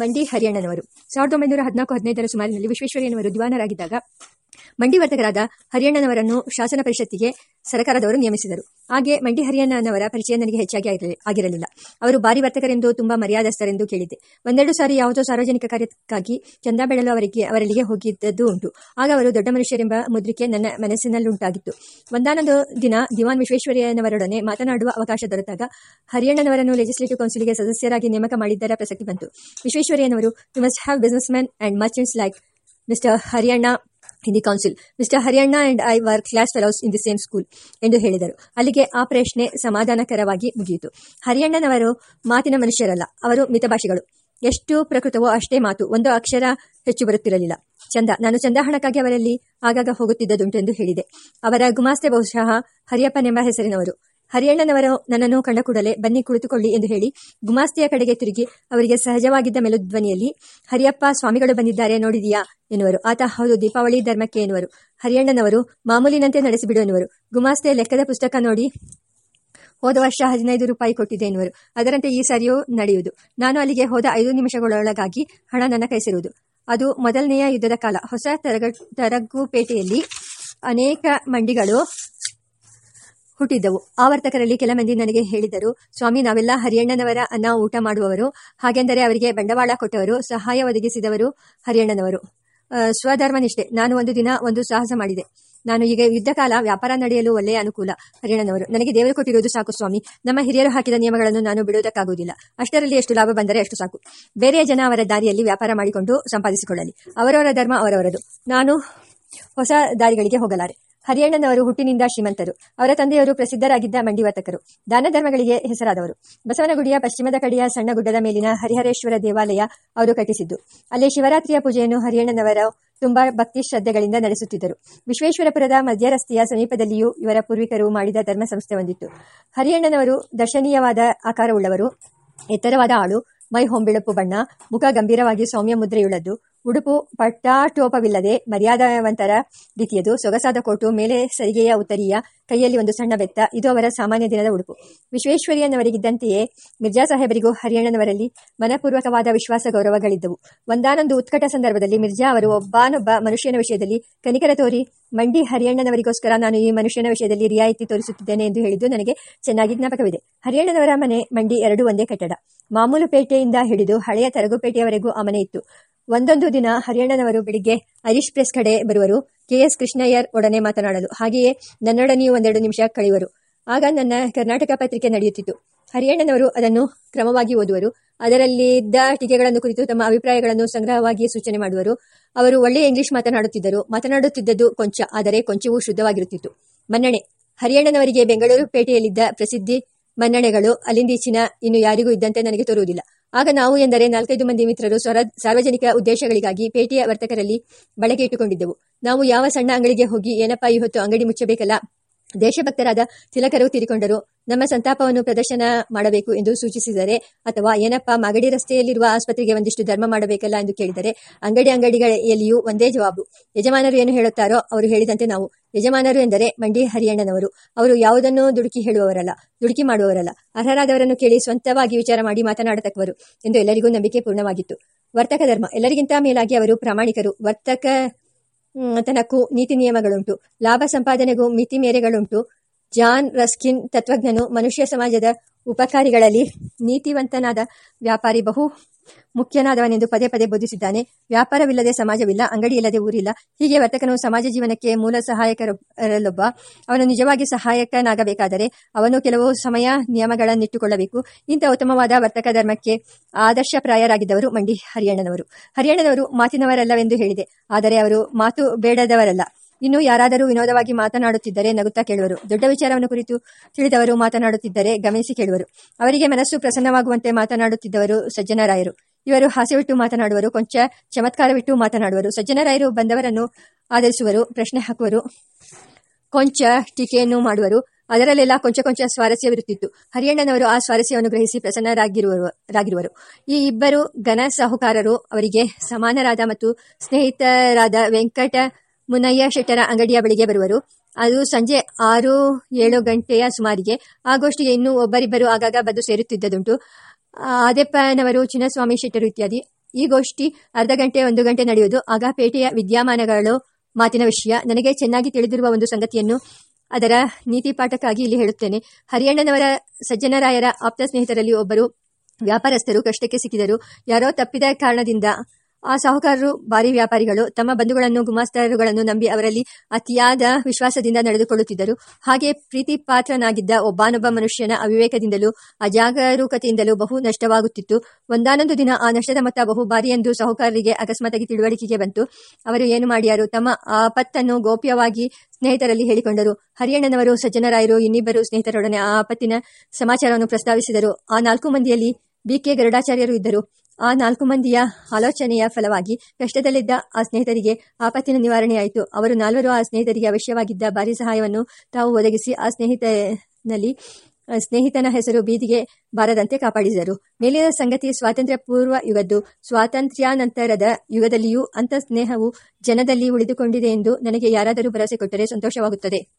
ಮಂಡಿ ಹರಿಯಣ್ಣನವರು. ಸಾವಿರದ ಒಂಬೈನೂರ ಹದಿನಾಲ್ಕು ಹದಿನೈದರ ಸುಮಾರಿನಲ್ಲಿ ವಿಶ್ವೇಶ್ವರಯ್ಯನವರು ದಿವಾನರಾಗಿದ್ದಾಗ ಮಂಡಿ ವರ್ತಕರಾದ ಹರಿಯಣ್ಣನವರನ್ನು ಶಾಸನ ಪರಿಷತ್ತಿಗೆ ಸರ್ಕಾರದವರು ನೇಮಿಸಿದರು. ಹಾಗೆ ಮಂಡಿ ಹರಿಯಣ್ಣನವರ ಪರಿಚಯ ನನಗೆ ಹೆಚ್ಚಾಗಿ ಆಗಿರಲಿ- ಆಗಿರಲಿಲ್ಲ. ಅವರು ಭಾರಿ ವರ್ತಕರೆಂದು, ತುಂಬಾ ಮರ್ಯಾದಸ್ಥರೆಂದು ಕೇಳಿದ್ದೆ. ಒಂದೆರಡು ಸಾರಿ ಯಾವುದೋ ಸಾರ್ವಜನಿಕ ಕಾರ್ಯಕ್ಕಾಗಿ ಚಂದ ಬೆಳಲು ಅವರಿಗೆ, ಅವರಲ್ಲಿಗೆ ಹೋಗಿದ್ದದ್ದು ಉಂಟು. ಆಗ ಅವರು ದೊಡ್ಡ ಮನುಷ್ಯರೆಂಬ ಮುದ್ರಿಕೆ ನನ್ನ ಮನಸ್ಸಿನಲ್ಲುಂಟಾಗಿತ್ತು. ಒಂದಾನೊಂದು ದಿನ ದಿವಾನ್ ವಿಶ್ವೇಶ್ವರಯ್ಯನವರೊಡನೆ ಮಾತನಾಡುವ ಅವಕಾಶ ದೊರೆತಾಗ ಹರಿಯಣ್ಣನವರನ್ನು ಲೆಜಿಸ್ಲೇಟಿವ್ ಕೌನ್ಸಿಲ್ಗೆ ಸದಸ್ಯರಾಗಿ ನೇಮಕ ಮಾಡಿದ್ದರ ಪ್ರಸಕ್ತಿ ಬಂತು. ವಿಶ್ವೇಶ್ವರಯ್ಯನವರು you must have business man and merchants like mister Hariyanna in the council mister Hariyanna and I were class fellows in the same school ಎಂದು ಹೇಳಿದರು. ಅಲ್ಲಿಗೆ ಆ ಪ್ರಶ್ನೆ ಸಮಾಧಾನಕರವಾಗಿ ಮುಗಿಯಿತು. ಹರಿಯಣ್ಣನವರು ಮಾತಿನ ಮನುಷ್ಯರಲ್ಲ, ಅವರು ಮಿತಭಾಷಿಗಳು. ಎಷ್ಟು ಪ್ರಕೃತವೋ ಅಷ್ಟೇ ಮಾತು, ಒಂದು ಅಕ್ಷರ ಹೆಚ್ಚು ಬರುತ್ತಿರಲಿಲ್ಲ. ಚಂದ, ನಾನು ಚಂದ ಹಣಕ್ಕಾಗಿ ಅವರಲ್ಲಿ ಆಗಾಗ ಹೋಗುತ್ತಿದ್ದದುಂಟು ಎಂದು ಹೇಳಿದೆ. ಅವರ ಗುಮಾಸ್ತೆ ಬಹುಶಃ ಹರಿಯಪ್ಪನೆಂಬ ಹೆಸರಿನವರು. ಹರಿಯಣ್ಣನವರು ನನ್ನನ್ನು ಕಂಡ ಕೂಡಲೇ ಬನ್ನಿ ಕುಳಿತುಕೊಳ್ಳಿ ಎಂದು ಹೇಳಿ ಗುಮಾಸ್ತಿಯ ಕಡೆಗೆ ತಿರುಗಿ ಅವರಿಗೆ ಸಹಜವಾಗಿದ್ದ ಮೆಲುಧ್ವನಿಯಲ್ಲಿ, ಹರಿಯಪ್ಪ, ಸ್ವಾಮಿಗಳು ಬಂದಿದ್ದಾರೆ, ನೋಡಿದೀಯಾ? ಎನ್ನುವರು. ಆತ, ಹೌದು, ದೀಪಾವಳಿ ಧರ್ಮಕ್ಕೆ, ಎನ್ನುವರು. ಹರಿಯಣ್ಣನವರು, ಮಾಮೂಲಿನಂತೆ ನಡೆಸಿಬಿಡು, ಎನ್ನುವರು. ಗುಮಾಸ್ತೆ ಲೆಕ್ಕದ ಪುಸ್ತಕ ನೋಡಿ ಹೋದ ವರ್ಷ ಹದಿನೈದು ರೂಪಾಯಿ ಕೊಟ್ಟಿದೆ, ಎನ್ನುವರು. ಅದರಂತೆ ಈ ಸಾರಿಯೂ ನಡೆಯುವುದು. ನಾನು ಅಲ್ಲಿಗೆ ಹೋದ ಐದು ನಿಮಿಷಗಳೊಳಗಾಗಿ ಹಣ ನನ್ನ ಕೈಸಿರುವುದು. ಅದು ಮೊದಲನೆಯ ಯುದ್ಧದ ಕಾಲ. ಹೊಸ ತರಗ, ತರಗುಪೇಟೆಯಲ್ಲಿ ಅನೇಕ ಮಂಡಿಗಳು ಹುಟ್ಟಿದ್ದವು ಆವರ್ತಕರಲ್ಲಿ ವರ್ತಕರಲ್ಲಿ ಕೆಲ ಮಂದಿ ನನಗೆ ಹೇಳಿದರು, ಸ್ವಾಮಿ, ನಾವೆಲ್ಲ ಹರಿಯಣ್ಣನವರ ಅನ್ನ ಊಟ ಮಾಡುವವರು. ಹಾಗೆಂದರೆ ಅವರಿಗೆ ಬಂಡವಾಳ ಕೊಟ್ಟವರು, ಸಹಾಯ ಒದಗಿಸಿದವರು ಹರಿಯಣ್ಣನವರು. ಸ್ವಧರ್ಮನಿಷ್ಠೆ. ನಾನು ಒಂದು ದಿನ ಒಂದು ಸಾಹಸ ಮಾಡಿದೆ. ನಾನು ಈಗ ಯುದ್ಧ ಕಾಲ ವ್ಯಾಪಾರ ನಡೆಯಲು ಒಳ್ಳೆಯ ಅನುಕೂಲ ಹರಿಯಣ್ಣನವರು. ನನಗೆ ದೇವರು ಕೊಟ್ಟಿರುವುದು ಸಾಕು ಸ್ವಾಮಿ. ನಮ್ಮ ಹಿರಿಯರು ಹಾಕಿದ ನಿಯಮಗಳನ್ನು ನಾನು ಬಿಡುವುದಕ್ಕಾಗುವುದಿಲ್ಲ. ಅಷ್ಟರಲ್ಲಿ ಎಷ್ಟು ಲಾಭ ಬಂದರೆ ಅಷ್ಟು ಸಾಕು. ಬೇರೆಯ ಜನ ಅವರ ದಾರಿಯಲ್ಲಿ ವ್ಯಾಪಾರ ಮಾಡಿಕೊಂಡು ಸಂಪಾದಿಸಿಕೊಳ್ಳಲಿ. ಅವರವರ ಧರ್ಮ ಅವರವರದು. ನಾನು ಹೊಸ ದಾರಿಗಳಿಗೆ ಹೋಗಲಾರೆ. ಹರಿಯಣ್ಣನವರು ಹುಟ್ಟಿನಿಂದ ಶ್ರೀಮಂತರು. ಅವರ ತಂದೆಯವರು ಪ್ರಸಿದ್ಧರಾಗಿದ್ದ ಮಂಡಿವರ್ತಕರು. ದಾನ ಧರ್ಮಗಳಿಗೆ ಹೆಸರಾದವರು. ಬಸವನಗುಡಿಯ ಪಶ್ಚಿಮದ ಕಡೆಯ ಸಣ್ಣ ಗುಡ್ಡದ ಮೇಲಿನ ಹರಿಹರೇಶ್ವರ ದೇವಾಲಯ ಅವರು ಕಟ್ಟಿಸಿದ್ದು. ಅಲ್ಲಿ ಶಿವರಾತ್ರಿಯ ಪೂಜೆಯನ್ನು ಹರಿಯಣ್ಣನವರು ತುಂಬಾ ಭಕ್ತಿ ಶ್ರದ್ಧೆಗಳಿಂದ ನಡೆಸುತ್ತಿದ್ದರು. ವಿಶ್ವೇಶ್ವರಪುರದ ಮಧ್ಯರಸ್ತೆಯ ಸಮೀಪದಲ್ಲಿಯೂ ಇವರ ಪೂರ್ವಿಕರು ಮಾಡಿದ ಧರ್ಮ ಸಂಸ್ಥೆ ಹೊಂದಿತ್ತು ಹರಿಯಣ್ಣನವರು ದರ್ಶನೀಯವಾದ ಆಕಾರವುಳ್ಳವರು. ಎತ್ತರವಾದ ಆಳು, ಮೈ ಹೊಂಬಿಳುಪು ಬಣ್ಣ, ಮುಖ ಗಂಭೀರವಾಗಿ ಸೌಮ್ಯ ಮುದ್ರೆಯುಳ್ಳದ್ದು ಉಡುಪು ಪಟ್ಟಾಟೋಪವಿಲ್ಲದೆ ಮರ್ಯಾದವಂತರ ರೀತಿಯದು ಸೊಗಸಾದ ಕೋಟು ಮೇಲೆ ಸರಿಗೆಯ ಉತ್ತರಿಯ ಕೈಯಲ್ಲಿ ಒಂದು ಸಣ್ಣ ಬೆತ್ತ. ಇದು ಅವರ ಸಾಮಾನ್ಯ ದಿನದ ಉಡುಪು. ವಿಶ್ವೇಶ್ವರಿಯನ್ನವರಿಗಿದ್ದಂತೆಯೇ ಮಿರ್ಜಾ ಸಾಹೇಬರಿಗೂ ಹರಿಯಣ್ಣನವರಲ್ಲಿ ಮನಪೂರ್ವಕವಾದ ವಿಶ್ವಾಸ ಗೌರವಗಳಿದ್ದವು. ಒಂದಾನೊಂದು ಉತ್ಕಟ ಸಂದರ್ಭದಲ್ಲಿ ಮಿರ್ಜಾ ಅವರು ಒಬ್ಬನೊಬ್ಬ ಮನುಷ್ಯನ ವಿಷಯದಲ್ಲಿ ಕನಿಕರ ತೋರಿ, ಮಂಡಿ ಹರಿಯಣ್ಣನವರಿಗೋಸ್ಕರ ನಾನು ಈ ಮನುಷ್ಯನ ವಿಷಯದಲ್ಲಿ ರಿಯಾಯಿತಿ ತೋರಿಸುತ್ತಿದ್ದೇನೆ ಎಂದು ಹೇಳಿದ್ದು ನನಗೆ ಚೆನ್ನಾಗಿ ಜ್ಞಾಪಕವಿದೆ. ಹರಿಯಣ್ಣನವರ ಮನೆ ಮಂಡಿ ಎರಡು ಒಂದೇ ಕಟ್ಟಡ. ಮಾಮೂಲು ಪೇಟೆಯಿಂದ ಹಿಡಿದು ಹಳೆಯ ತರಗುಪೇಟೆಯವರೆಗೂ ಆ ಮನೆ ಇತ್ತು. ಒಂದೊಂದು ದಿನ ಹರಿಯಣ್ಣನವರು ಬೆಳಿಗ್ಗೆ ಹರೀಶ್ ಪ್ರೆಸ್ ಕಡೆ ಬರುವರು. ಕೆಎಸ್ ಕೃಷ್ಣಯ್ಯರ್ ಒಡನೆ ಮಾತನಾಡಲು. ಹಾಗೆಯೇ ನನ್ನೊಡನೆಯೂ ಒಂದೆರಡು ನಿಮಿಷ ಕಳೆಯುವರು. ಆಗ ನನ್ನ ಕರ್ನಾಟಕ ಪತ್ರಿಕೆ ನಡೆಯುತ್ತಿತ್ತು. ಹರಿಯಣ್ಣನವರು ಅದನ್ನು ಕ್ರಮವಾಗಿ ಓದುವರು. ಅದರಲ್ಲಿದ್ದ ಟೀಕೆಗಳನ್ನು ಕುರಿತು ತಮ್ಮ ಅಭಿಪ್ರಾಯಗಳನ್ನು ಸಂಗ್ರಹವಾಗಿ ಸೂಚನೆ ಮಾಡುವರು. ಅವರು ಒಳ್ಳೆಯ ಇಂಗ್ಲಿಷ್ ಮಾತನಾಡುತ್ತಿದ್ದರು. ಮಾತನಾಡುತ್ತಿದ್ದದ್ದು ಕೊಂಚ, ಆದರೆ ಕೊಂಚವೂ ಶುದ್ಧವಾಗಿರುತ್ತಿತ್ತು. ಮನ್ನಣೆ. ಹರಿಯಣ್ಣನವರಿಗೆ ಬೆಂಗಳೂರು ಪೇಟೆಯಲ್ಲಿದ್ದ ಪ್ರಸಿದ್ಧಿ ಮನ್ನಣೆಗಳು ಅಲ್ಲಿಂದೀಚಿನ ಇನ್ನು ಯಾರಿಗೂ ಇದ್ದಂತೆ ನನಗೆ ತೋರುವುದಿಲ್ಲ. ಆಗ ನಾವು ಎಂದರೆ ನಾಲ್ಕೈದು ಮಂದಿ ಮಿತ್ರರು ಸಾರ್ವಜನಿಕ ಉದ್ದೇಶಗಳಿಗಾಗಿ ಪೇಟೆಯ ವರ್ತಕರಲ್ಲಿ ಬಳಕೆ ಇಟ್ಟುಕೊಂಡಿದ್ದೆವು ನಾವು ಯಾವ ಸಣ್ಣ ಅಂಗಡಿಗೆ ಹೋಗಿ ಏನಪ್ಪ ಇವತ್ತು ಅಂಗಡಿ ಮುಚ್ಚಬೇಕಲ್ಲ? ದೇಶಭಕ್ತರಾದ ತಿಲಕರು ತೀರಿಕೊಂಡರು. ನಮ್ಮ ಸಂತಾಪವನ್ನು ಪ್ರದರ್ಶನ ಮಾಡಬೇಕು ಎಂದು ಸೂಚಿಸಿದರೆ ಅಥವಾ ಏನಪ್ಪ ಮಾಗಡಿ ರಸ್ತೆಯಲ್ಲಿರುವ ಆಸ್ಪತ್ರೆಗೆ ಒಂದಿಷ್ಟು ಧರ್ಮ ಮಾಡಬೇಕಲ್ಲ ಎಂದು ಕೇಳಿದರೆ ಅಂಗಡಿ ಅಂಗಡಿಗಳಲ್ಲಿಯೂ ಒಂದೇ ಜವಾಬು. ಯಜಮಾನರು ಏನು ಹೇಳುತ್ತಾರೋ ಅವರು ಹೇಳಿದಂತೆ ನಾವು. ಯಜಮಾನರು ಎಂದರೆ ಮಂಡಿ ಹರಿಯಣ್ಣನವರು. ಅವರು ಯಾವುದನ್ನು ದುಡುಕಿ ಹೇಳುವವರಲ್ಲ, ದುಡುಕಿ ಮಾಡುವವರಲ್ಲ. ಅರ್ಹರಾದವರನ್ನು ಕೇಳಿ ಸ್ವಂತವಾಗಿ ವಿಚಾರ ಮಾಡಿ ಮಾತನಾಡತಕ್ಕವರು ಎಂದು ಎಲ್ಲರಿಗೂ ನಂಬಿಕೆ ಪೂರ್ಣವಾಗಿತ್ತು. ವರ್ತಕ ಧರ್ಮ. ಎಲ್ಲರಿಗಿಂತ ಮೇಲಾಗಿ ಅವರು ಪ್ರಾಮಾಣಿಕರು. ವರ್ತಕ ತನಕ್ಕೂ ನೀತಿ ನಿಯಮಗಳುಂಟು. ಲಾಭ ಸಂಪಾದನೆಗೂ ಮಿತಿ ಮೇರೆಗಳುಂಟು. ಜಾನ್ ರಸ್ಕಿನ್ ತತ್ವಜ್ಞನು ಮನುಷ್ಯ ಸಮಾಜದ ಉಪಕಾರಿಗಳಲ್ಲಿ ನೀತಿವಂತನಾದ ವ್ಯಾಪಾರಿ ಬಹು ಮುಖ್ಯನಾದವನೆಂದು ಪದೇ ಪದೇ ಬೋಧಿಸಿದ್ದಾನೆ. ವ್ಯಾಪಾರವಿಲ್ಲದೆ ಸಮಾಜವಿಲ್ಲ ಅಂಗಡಿ ಇಲ್ಲದೆ ಊರಿಲ್ಲ. ಹೀಗೆ ವರ್ತಕನು ಸಮಾಜ ಜೀವನಕ್ಕೆ ಮೂಲ ಸಹಾಯಕರಲ್ಲೊಬ್ಬ. ಅವನು ನಿಜವಾಗಿ ಸಹಾಯಕನಾಗಬೇಕಾದರೆ ಅವನು ಕೆಲವು ಸಮಯ ನಿಯಮಗಳನ್ನಿಟ್ಟುಕೊಳ್ಳಬೇಕು. ಇಂಥ ಉತ್ತಮವಾದ ವರ್ತಕ ಧರ್ಮಕ್ಕೆ ಆದರ್ಶಪ್ರಾಯರಾಗಿದ್ದವರು ಮಂಡಿ ಹರಿಯಣ್ಣನವರು ಹರಿಯಣ್ಣನವರು ಮಾತಿನವರಲ್ಲವೆಂದು ಹೇಳಿದೆ. ಆದರೆ ಅವರು ಮಾತು ಬೇಡದವರಲ್ಲ. ಇನ್ನು ಯಾರಾದರೂ ವಿನೋದವಾಗಿ ಮಾತನಾಡುತ್ತಿದ್ದರೆ ನಗುತ್ತಾ ಕೇಳುವರು. ದೊಡ್ಡ ವಿಚಾರವನ್ನು ಕುರಿತು ತಿಳಿದವರು ಮಾತನಾಡುತ್ತಿದ್ದರೆ ಗಮನಿಸಿ ಕೇಳುವರು. ಅವರಿಗೆ ಮನಸ್ಸು ಪ್ರಸನ್ನವಾಗುವಂತೆ ಮಾತನಾಡುತ್ತಿದ್ದವರು ಸಜ್ಜನರಾಯರು ಇವರು ಹಾಸ್ಯವಿಟ್ಟು ಮಾತನಾಡುವರು, ಕೊಂಚ ಚಮತ್ಕಾರವಿಟ್ಟು ಮಾತನಾಡುವರು. ಸಜ್ಜನರಾಯರು ಬಂದವರನ್ನು ಆಧರಿಸುವರು, ಪ್ರಶ್ನೆ ಹಾಕುವರು, ಕೊಂಚ ಟೀಕೆಯನ್ನು ಮಾಡುವರು. ಅದರಲ್ಲೆಲ್ಲ ಕೊಂಚ ಕೊಂಚ ಸ್ವಾರಸ್ಯವಿರುತ್ತಿತ್ತು. ಹರಿಯಣ್ಣನವರು ಆ ಸ್ವಾರಸ್ಯವನ್ನು ಗ್ರಹಿಸಿ ಪ್ರಸನ್ನರಾಗಿರುವರಾಗಿರುವರು ಈ ಇಬ್ಬರು ಘನ ಸಾಹುಕಾರರು ಅವರಿಗೆ ಸಮಾನರಾದ ಮತ್ತು ಸ್ನೇಹಿತರಾದ ವೆಂಕಟ ಮುನಯ್ಯ ಶೆಟ್ಟರ ಅಂಗಡಿಯ ಬಳಿಗೆ ಬರುವರು. ಅದು ಸಂಜೆ ಆರು, ಏಳು ಗಂಟೆಯ ಸುಮಾರಿಗೆ. ಆ ಗೋಷ್ಠಿಗೆ ಇನ್ನೂ ಒಬ್ಬರಿಬ್ಬರು ಆಗಾಗ ಬದು ಸೇರುತ್ತಿದ್ದುದುಂಟು. ಆದೆಪ್ಪನವರು ಚಿನ್ನಸ್ವಾಮಿ ಶೆಟ್ಟರು ಇತ್ಯಾದಿ. ಈ ಗೋಷ್ಠಿ ಅರ್ಧ ಗಂಟೆ, ಒಂದು ಗಂಟೆ ನಡೆಯುವುದು. ಆಗ ಪೇಟೆಯ ವಿದ್ಯಮಾನಗಳು ಮಾತಿನ ವಿಷಯ. ನನಗೆ ಚೆನ್ನಾಗಿ ತಿಳಿದಿರುವ ಒಂದು ಸಂಗತಿಯನ್ನು ಅದರ ನೀತಿ ಪಾಠಕ್ಕಾಗಿ ಇಲ್ಲಿ ಹೇಳುತ್ತೇನೆ. ಹರಿಯಣ್ಣನವರ ಸಜ್ಜನರಾಯರ ಆಪ್ತ ಸ್ನೇಹಿತರಲ್ಲಿ ಒಬ್ಬರು ವ್ಯಾಪಾರಸ್ಥರು ಕಷ್ಟಕ್ಕೆ ಸಿಕ್ಕಿದರು. ಯಾರೋ ತಪ್ಪಿದ ಕಾರಣದಿಂದ ಆ ಸಾಹುಕಾರರು, ಭಾರಿ ವ್ಯಾಪಾರಿಗಳು ತಮ್ಮ ಬಂಧುಗಳನ್ನು ಗುಮಾಸ್ತರುಗಳನ್ನು ನಂಬಿ ಅವರಲ್ಲಿ ಅತಿಯಾದ ವಿಶ್ವಾಸದಿಂದ ನಡೆದುಕೊಳ್ಳುತ್ತಿದ್ದರು. ಹಾಗೆ ಪ್ರೀತಿ ಪಾತ್ರನಾಗಿದ್ದ ಒಬ್ಬಾನೊಬ್ಬ ಮನುಷ್ಯನ ಅವಿವೇಕದಿಂದಲೂ, ಅಜಾಗರೂಕತೆಯಿಂದಲೂ ಬಹು ನಷ್ಟವಾಗುತ್ತಿತ್ತು. ಒಂದಾನೊಂದು ದಿನ ಆ ನಷ್ಟದ ಮೊತ್ತ ಬಹು ಬಾರಿ ಎಂದು ಸಾಹುಕಾರರಿಗೆ ಅಕಸ್ಮಾತಾಗಿ ತಿಳುವಳಿಕೆಗೆ ಬಂತು. ಅವರು ಏನು ಮಾಡಿಯಾರು? ತಮ್ಮ ಆಪತ್ತನ್ನು ಗೋಪ್ಯವಾಗಿ ಸ್ನೇಹಿತರಲ್ಲಿ ಹೇಳಿಕೊಂಡರು. ಹರಿಯಣ್ಣನವರು, ಸಜ್ಜನರಾಯರು, ಇನ್ನಿಬ್ಬರು ಸ್ನೇಹಿತರೊಡನೆ ಆ ಆಪತ್ತಿನ ಸಮಾಚಾರವನ್ನು ಪ್ರಸ್ತಾವಿಸಿದರು. ಆ ನಾಲ್ಕು ಮಂದಿಯಲ್ಲಿ ಬಿ ಕೆ ಗರುಡಾಚಾರ್ಯರು ಇದ್ದರು. ಆ ನಾಲ್ಕು ಮಂದಿಯ ಆಲೋಚನೆಯ ಫಲವಾಗಿ ಕಷ್ಟದಲ್ಲಿದ್ದ ಆ ಸ್ನೇಹಿತರಿಗೆ ಆಪತ್ತಿನ ನಿವಾರಣೆಯಾಯಿತು. ಅವರು ನಾಲ್ವರು ಆ ಸ್ನೇಹಿತರಿಗೆ ಅವಶ್ಯವಾಗಿದ್ದ ಭಾರಿ ಸಹಾಯವನ್ನು ತಾವು ಒದಗಿಸಿ ಆ ಸ್ನೇಹಿತನಲ್ಲಿ ಸ್ನೇಹಿತನ ಹೆಸರು ಬೀದಿಗೆ ಬಾರದಂತೆ ಕಾಪಾಡಿದರು. ಮೇಲಿನ ಸಂಗತಿ ಸ್ವಾತಂತ್ರ್ಯ ಪೂರ್ವ ಯುಗದ್ದು. ಸ್ವಾತಂತ್ರ್ಯಾನಂತರದ ಯುಗದಲ್ಲಿಯೂ ಅಂಥ ಸ್ನೇಹವು ಜನದಲ್ಲಿ ಉಳಿದುಕೊಂಡಿದೆ ಎಂದು ನನಗೆ ಯಾರಾದರೂ ಭರವಸೆ ಕೊಟ್ಟರೆ ಸಂತೋಷವಾಗುತ್ತದೆ.